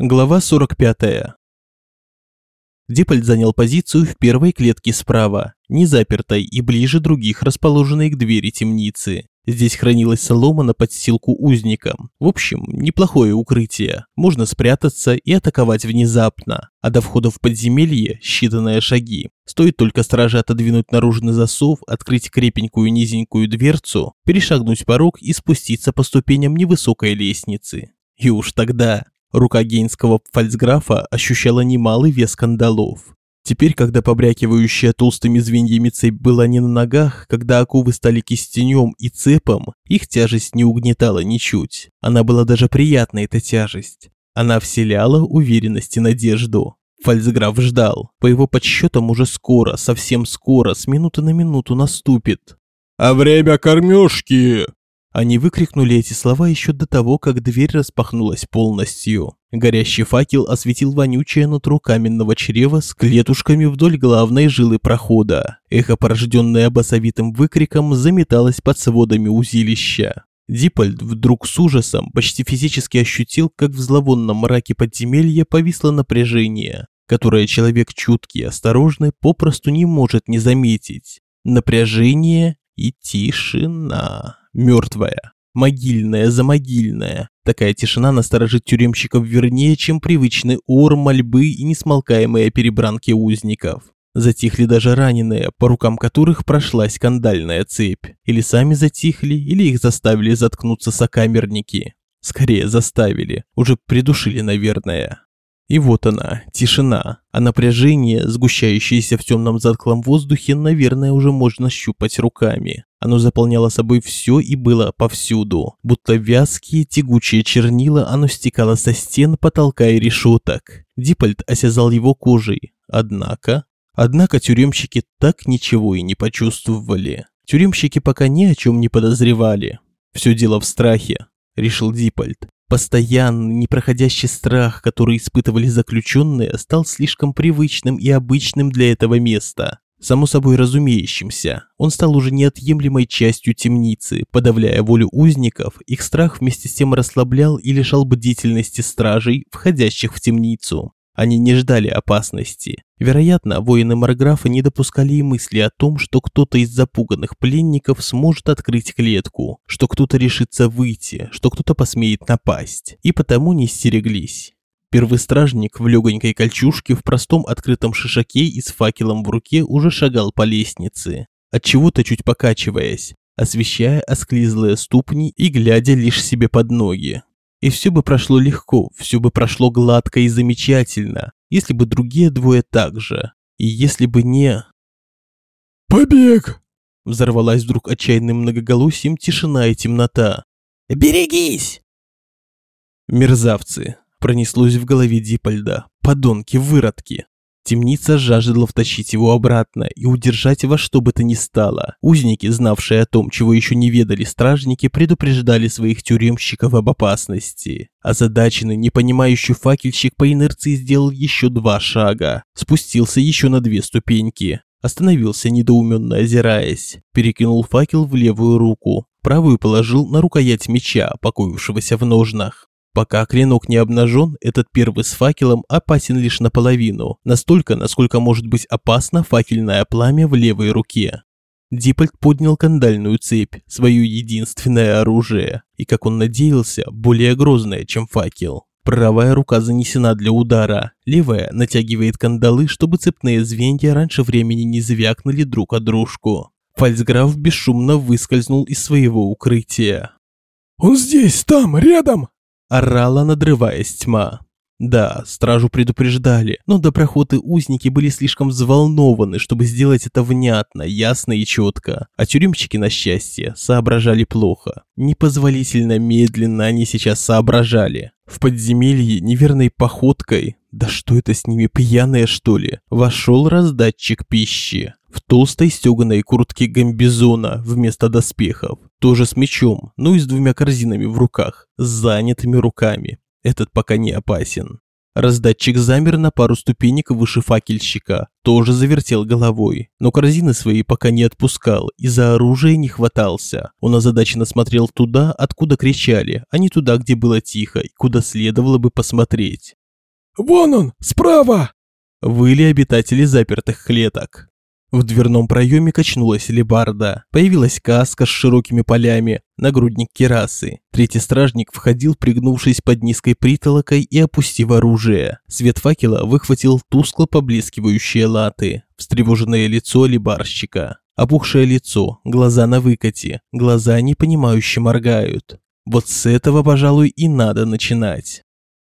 Глава 45. Диппольд занял позицию в первой клетке справа, не запертой и ближе других, расположенной к двери темницы. Здесь хранилась солома на подстилку узникам. В общем, неплохое укрытие. Можно спрятаться и атаковать внезапно. А до входа в подземелье считанные шаги. Стоит только страже отодвинуть наружный засов, открыть крепенькую низенькую дверцу, перешагнуть порог и спуститься по ступеням невысокой лестницы. И уж тогда Рука гейнского фальцграфа ощущала немалый вес кандалов. Теперь, когда побрякивающая толстыми звеньями цепь была не на ногах, когда оковы стали кистенем и цепом, их тяжесть не угнетала ничуть. Она была даже приятной, эта тяжесть. Она вселяла уверенность и надежду. Фальцграф ждал. По его подсчетам уже скоро, совсем скоро, с минуты на минуту наступит. «А время кормежки!» Они выкрикнули эти слова еще до того, как дверь распахнулась полностью. Горящий факел осветил вонючее нутро каменного чрева с клетушками вдоль главной жилы прохода. Эхо, порожденное басовитым выкриком, заметалось под сводами узилища. Дипольд вдруг с ужасом почти физически ощутил, как в зловонном мраке подземелья повисло напряжение, которое человек чуткий и осторожный попросту не может не заметить. Напряжение и тишина мертвая, могильная, замогильная. Такая тишина насторожит тюремщиков вернее, чем привычный ор, мольбы и несмолкаемые перебранки узников. Затихли даже раненые, по рукам которых прошла скандальная цепь. Или сами затихли, или их заставили заткнуться сокамерники. Скорее заставили, уже придушили, наверное. И вот она, тишина, а напряжение, сгущающееся в темном затклом воздухе, наверное, уже можно щупать руками. Оно заполняло собой все и было повсюду. Будто вязкие, тягучие чернила, оно стекало со стен, потолка и решеток. Диппольд осязал его кожей. Однако... Однако тюремщики так ничего и не почувствовали. Тюремщики пока ни о чем не подозревали. Все дело в страхе, решил Диппольд. Постоянный, непроходящий страх, который испытывали заключенные, стал слишком привычным и обычным для этого места. Само собой разумеющимся, он стал уже неотъемлемой частью темницы, подавляя волю узников, их страх вместе с тем расслаблял и лишал бдительности стражей, входящих в темницу. Они не ждали опасности. Вероятно, воины Марграфа не допускали и мысли о том, что кто-то из запуганных пленников сможет открыть клетку, что кто-то решится выйти, что кто-то посмеет напасть, и потому не стереглись. Первый стражник в легонькой кольчужке в простом открытом шишаке и с факелом в руке уже шагал по лестнице, от чего-то чуть покачиваясь, освещая осклизлые ступни и глядя лишь себе под ноги. И все бы прошло легко, все бы прошло гладко и замечательно, если бы другие двое так же. И если бы не... «Побег!» Взорвалась вдруг отчаянным многоголосием тишина и темнота. «Берегись!» Мерзавцы. Пронеслось в голове Дипольда. Подонки, выродки. Темница жаждала втащить его обратно и удержать во что бы то ни стало. Узники, знавшие о том, чего еще не ведали стражники, предупреждали своих тюремщиков об опасности. Озадаченный, непонимающий факельщик по инерции сделал еще два шага. Спустился еще на две ступеньки. Остановился, недоуменно озираясь. Перекинул факел в левую руку. Правую положил на рукоять меча, покоившегося в ножнах. Пока клинок не обнажен, этот первый с факелом опасен лишь наполовину, настолько, насколько может быть опасно факельное пламя в левой руке. Диппольд поднял кандальную цепь, свое единственное оружие, и, как он надеялся, более грозное, чем факел. Правая рука занесена для удара, левая натягивает кандалы, чтобы цепные звенья раньше времени не звякнули друг о дружку. Фальцграф бесшумно выскользнул из своего укрытия. «Он здесь, там, рядом!» Орала, надрываясь тьма. Да, стражу предупреждали, но доброходы узники были слишком взволнованы, чтобы сделать это внятно, ясно и четко. А тюремщики, на счастье, соображали плохо. Непозволительно медленно они сейчас соображали. В подземелье неверной походкой, да что это с ними, пьяные что ли, вошел раздатчик пищи в толстой стеганой куртке гамбизона вместо доспехов, тоже с мечом, но и с двумя корзинами в руках, с занятыми руками. Этот пока не опасен. Раздатчик замер на пару ступенек выше факельщика, тоже завертел головой, но корзины свои пока не отпускал и за оружие не хватался. Он озадаченно смотрел туда, откуда кричали, а не туда, где было тихо и куда следовало бы посмотреть. Вон он, справа!» Выли обитатели запертых клеток. В дверном проеме качнулась лебарда. Появилась каска с широкими полями, нагрудник керасы. Третий стражник входил, пригнувшись под низкой притолокой и опустив оружие. Свет факела выхватил тускло поблескивающие латы. Встревоженное лицо лебарщика. Опухшее лицо, глаза на выкате, глаза непонимающе моргают. Вот с этого, пожалуй, и надо начинать.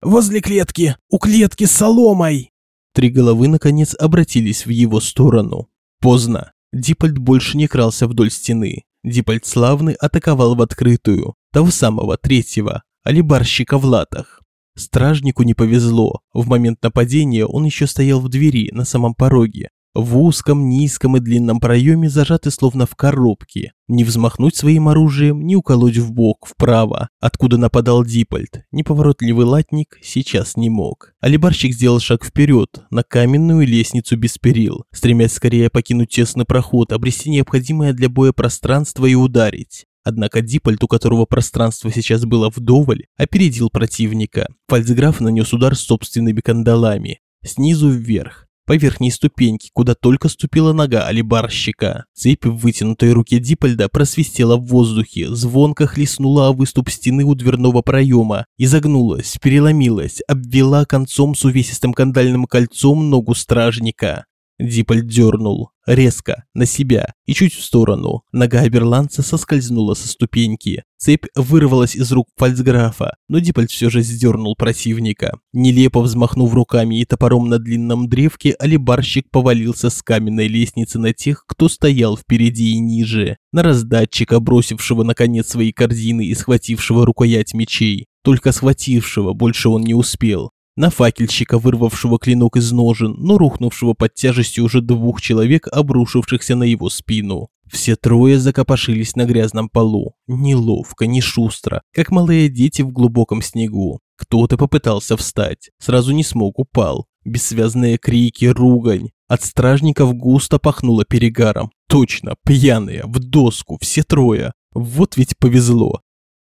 «Возле клетки! У клетки с соломой!» Три головы, наконец, обратились в его сторону. Поздно. Дипольд больше не крался вдоль стены. Дипольд славный атаковал в открытую. Того самого третьего, алибарщика в латах. Стражнику не повезло. В момент нападения он еще стоял в двери на самом пороге, в узком, низком и длинном проеме зажаты словно в коробке. Не взмахнуть своим оружием, не уколоть в бок, вправо, откуда нападал Дипольд. Неповоротливый латник сейчас не мог. Алибарщик сделал шаг вперед, на каменную лестницу без перил, стремясь скорее покинуть тесный проход, обрести необходимое для боя пространство и ударить. Однако Дипольд, у которого пространство сейчас было вдоволь, опередил противника. Фальцграф нанес удар собственными кандалами. Снизу вверх, по верхней ступеньке, куда только ступила нога алибарщика. Цепь в вытянутой руке Дипольда просвистела в воздухе, звонко хлестнула о выступ стены у дверного проема, изогнулась, переломилась, обвела концом с увесистым кандальным кольцом ногу стражника. Диполь дернул, резко, на себя и чуть в сторону. Нога Аберландца соскользнула со ступеньки. Цепь вырвалась из рук фальцграфа, но Диполь все же сдернул противника. Нелепо взмахнув руками и топором на длинном древке, алибарщик повалился с каменной лестницы на тех, кто стоял впереди и ниже. На раздатчика, бросившего наконец свои корзины и схватившего рукоять мечей. Только схватившего, больше он не успел на факельщика, вырвавшего клинок из ножен, но рухнувшего под тяжестью уже двух человек, обрушившихся на его спину. Все трое закопошились на грязном полу, неловко, не шустро, как малые дети в глубоком снегу. Кто-то попытался встать, сразу не смог, упал. Бессвязные крики, ругань. От стражников густо пахнуло перегаром. Точно, пьяные, в доску, все трое. Вот ведь повезло.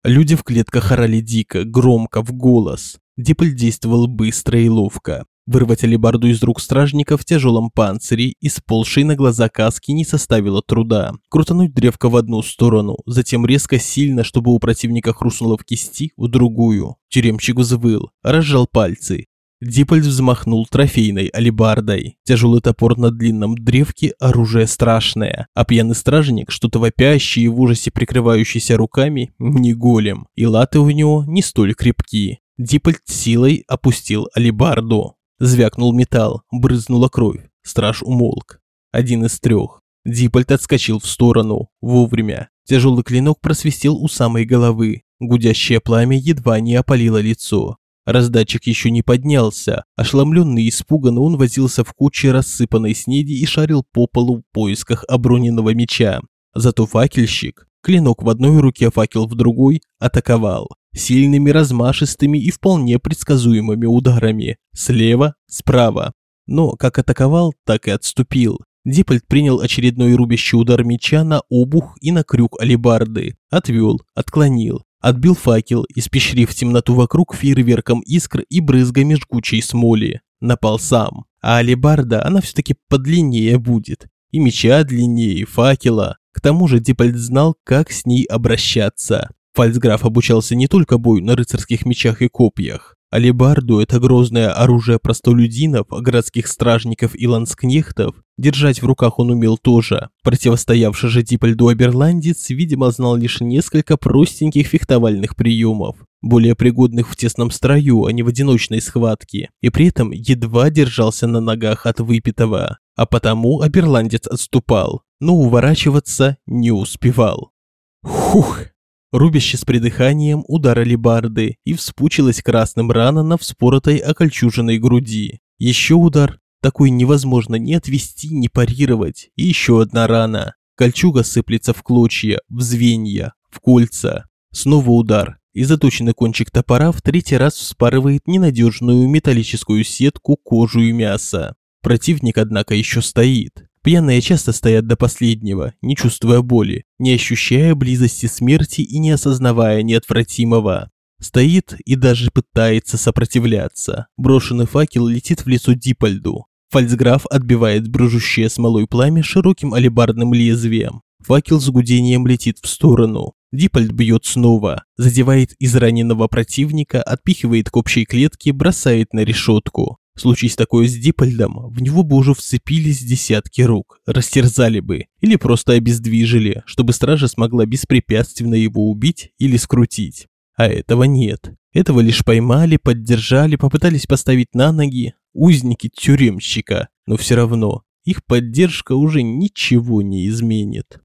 Люди в клетках орали дико, громко, в голос. Дипль действовал быстро и ловко. Вырвать алебарду из рук стражника в тяжелом панцире и сползшей на глаза каски не составило труда. Крутануть древко в одну сторону, затем резко сильно, чтобы у противника хрустнуло в кисти, в другую. Тюремщик взвыл, разжал пальцы. Дипольд взмахнул трофейной алебардой. Тяжелый топор на длинном древке – оружие страшное, а пьяный стражник, что-то вопящий и в ужасе прикрывающийся руками, не голем, и латы у него не столь крепки. Дипольд силой опустил алибарду. Звякнул металл, брызнула кровь. Страж умолк. Один из трех. Дипольд отскочил в сторону. Вовремя. Тяжелый клинок просвистел у самой головы. Гудящее пламя едва не опалило лицо. Раздатчик еще не поднялся. Ошеломленный и испуганный он возился в куче рассыпанной снеди и шарил по полу в поисках оброненного меча. Зато факельщик, клинок в одной руке, факел в другой, атаковал сильными, размашистыми и вполне предсказуемыми ударами. Слева, справа. Но как атаковал, так и отступил. Диппольд принял очередной рубящий удар меча на обух и на крюк алебарды. Отвел, отклонил. Отбил факел, испещрив темноту вокруг фейерверком искр и брызгами жгучей смоли. Напал сам. А алебарда, она все-таки подлиннее будет. И меча длиннее, и факела. К тому же Диппольд знал, как с ней обращаться. Фальцграф обучался не только бою на рыцарских мечах и копьях. Алебарду – это грозное оружие простолюдинов, городских стражников и ланскнехтов. Держать в руках он умел тоже. Противостоявший же Дипольду Аберландец, видимо, знал лишь несколько простеньких фехтовальных приемов, более пригодных в тесном строю, а не в одиночной схватке, и при этом едва держался на ногах от выпитого. А потому Аберландец отступал, но уворачиваться не успевал. Хух! Рубяще с придыханием удар алебарды, и вспучилась красным рана на вспоротой окольчуженной груди. Еще удар, такой невозможно ни отвести, ни парировать, и еще одна рана. Кольчуга сыплется в клочья, в звенья, в кольца. Снова удар, и заточенный кончик топора в третий раз вспарывает ненадежную металлическую сетку кожу и мясо. Противник, однако, еще стоит. Пьяные часто стоят до последнего, не чувствуя боли, не ощущая близости смерти и не осознавая неотвратимого. Стоит и даже пытается сопротивляться. Брошенный факел летит в лицо Дипольду. Фальцграф отбивает брыжущее смолой пламя широким алебардным лезвием. Факел с гудением летит в сторону. Дипольд бьет снова, задевает израненного противника, отпихивает к общей клетке, бросает на решетку. Случись такое с Дипольдом, в него бы уже вцепились десятки рук, растерзали бы или просто обездвижили, чтобы стража смогла беспрепятственно его убить или скрутить. А этого нет. Этого лишь поймали, поддержали, попытались поставить на ноги узники тюремщика, но все равно их поддержка уже ничего не изменит.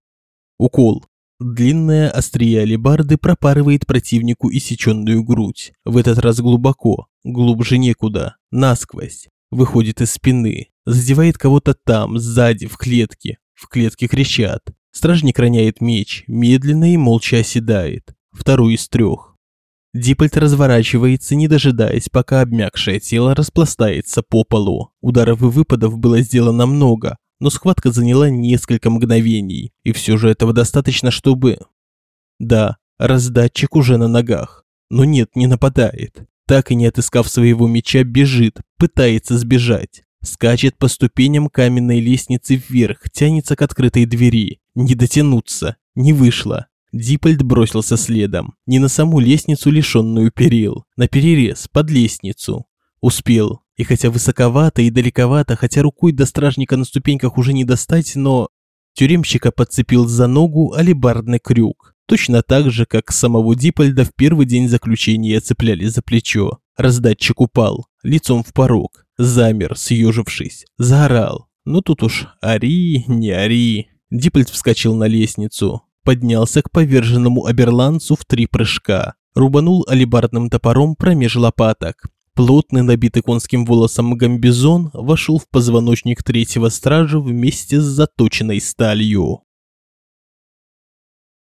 Укол. Длинная острие алебарды пропарывает противнику иссеченную грудь. В этот раз глубоко, глубже некуда, насквозь. Выходит из спины, задевает кого-то там, сзади, в клетке. В клетке кричат. Стражник роняет меч, медленно и молча оседает. Второй из трех. Диппольт разворачивается, не дожидаясь, пока обмякшее тело распластается по полу. Ударов и выпадов было сделано много, но схватка заняла несколько мгновений, и все же этого достаточно, чтобы... Да, раздатчик уже на ногах, но нет, не нападает. Так и не отыскав своего меча, бежит, пытается сбежать. Скачет по ступеням каменной лестницы вверх, тянется к открытой двери. Не дотянуться, не вышло. Диппольд бросился следом. Не на саму лестницу, лишенную перил. На перерез, под лестницу. Успел. И хотя высоковато и далековато, хотя рукой до стражника на ступеньках уже не достать, но... Тюремщика подцепил за ногу алебардный крюк. Точно так же, как самого Диппольда в первый день заключения цепляли за плечо. Раздатчик упал, лицом в порог. Замер, съежившись. Заорал. Ну тут уж ори, не ори. Диппольд вскочил на лестницу поднялся к поверженному оберландцу в три прыжка, рубанул алебардным топором промеж лопаток. Плотный, набитый конским волосом гамбизон вошел в позвоночник третьего стража вместе с заточенной сталью.